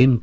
em